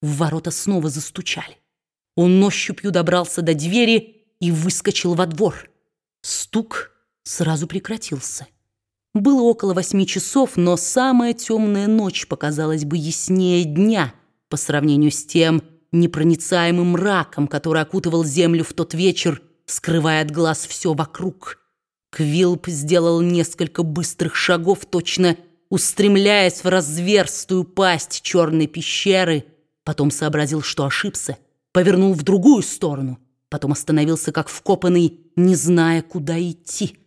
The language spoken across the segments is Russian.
в ворота снова застучали. Он ощупью добрался до двери и выскочил во двор. Стук сразу прекратился. Было около восьми часов, но самая темная ночь показалась бы яснее дня по сравнению с тем непроницаемым мраком, который окутывал землю в тот вечер, скрывая от глаз все вокруг. Квилп сделал несколько быстрых шагов, точно устремляясь в разверстую пасть черной пещеры, потом сообразил, что ошибся, повернул в другую сторону, потом остановился как вкопанный, не зная, куда идти.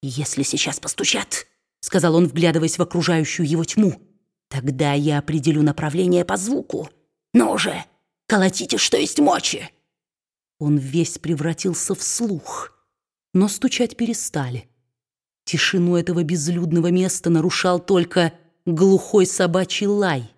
«Если сейчас постучат», — сказал он, вглядываясь в окружающую его тьму, «тогда я определю направление по звуку. Ну уже, колотите, что есть мочи!» Он весь превратился в слух, но стучать перестали. Тишину этого безлюдного места нарушал только глухой собачий лай.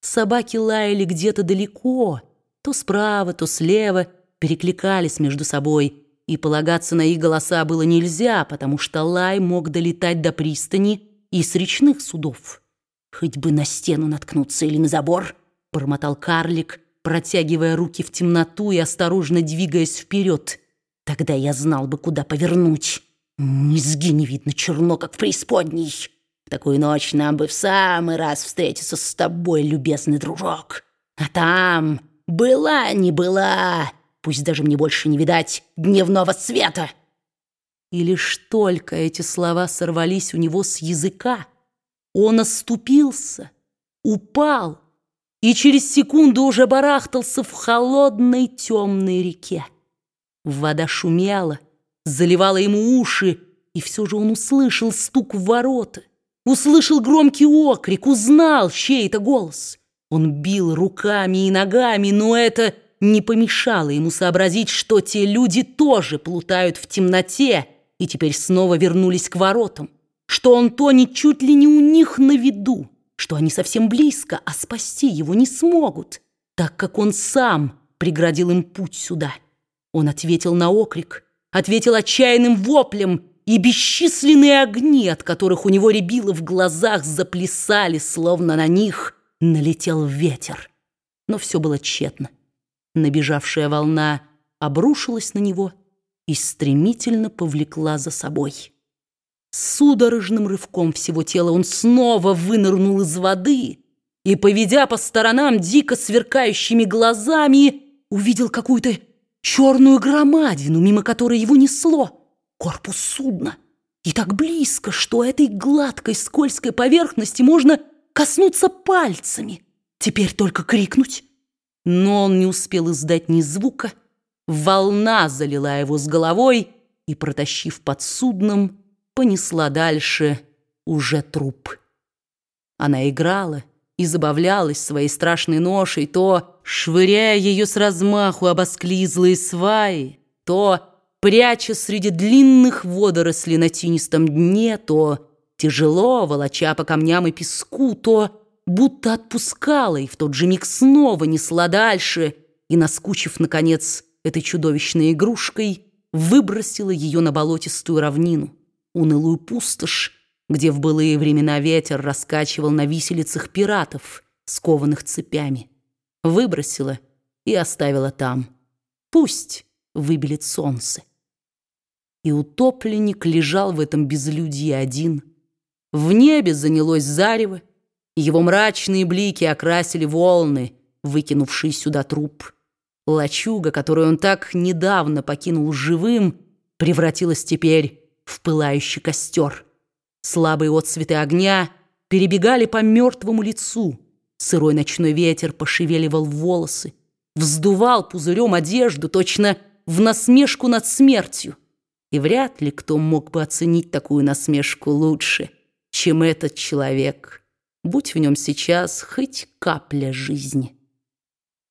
Собаки лаяли где-то далеко, то справа, то слева, перекликались между собой, и полагаться на их голоса было нельзя, потому что лай мог долетать до пристани и с речных судов. «Хоть бы на стену наткнуться или на забор», — бормотал карлик, протягивая руки в темноту и осторожно двигаясь вперед. «Тогда я знал бы, куда повернуть. Низги не видно черно, как в преисподней. Такую ночь нам бы в самый раз встретиться с тобой, любезный дружок. А там была не была, пусть даже мне больше не видать дневного света». И лишь только эти слова сорвались у него с языка, он оступился, упал, и через секунду уже барахтался в холодной темной реке. Вода шумела, заливала ему уши, и все же он услышал стук в ворота, услышал громкий окрик, узнал, чей это голос. Он бил руками и ногами, но это не помешало ему сообразить, что те люди тоже плутают в темноте и теперь снова вернулись к воротам, что он тонет чуть ли не у них на виду что они совсем близко, а спасти его не смогут, так как он сам преградил им путь сюда. Он ответил на окрик, ответил отчаянным воплем, и бесчисленные огни, от которых у него рябило в глазах, заплясали, словно на них налетел ветер. Но все было тщетно. Набежавшая волна обрушилась на него и стремительно повлекла за собой. Судорожным рывком всего тела он снова вынырнул из воды и, поведя по сторонам дико сверкающими глазами, увидел какую-то черную громадину, мимо которой его несло. Корпус судна. И так близко, что этой гладкой скользкой поверхности можно коснуться пальцами. Теперь только крикнуть. Но он не успел издать ни звука. Волна залила его с головой и, протащив под судном, понесла дальше уже труп. Она играла и забавлялась своей страшной ношей, то швыряя ее с размаху об осклизлые сваи, то пряча среди длинных водорослей на тинистом дне, то тяжело волоча по камням и песку, то будто отпускала и в тот же миг снова несла дальше и, наскучив, наконец, этой чудовищной игрушкой, выбросила ее на болотистую равнину унылую пустошь, где в былые времена ветер раскачивал на виселицах пиратов, скованных цепями. Выбросила и оставила там. Пусть выбелит солнце. И утопленник лежал в этом безлюдье один. В небе занялось зарево, его мрачные блики окрасили волны, выкинувшие сюда труп. Лачуга, которую он так недавно покинул живым, превратилась теперь в пылающий костер. Слабые отцветы огня перебегали по мертвому лицу. Сырой ночной ветер пошевеливал волосы, вздувал пузырем одежду, точно в насмешку над смертью. И вряд ли кто мог бы оценить такую насмешку лучше, чем этот человек, будь в нем сейчас хоть капля жизни.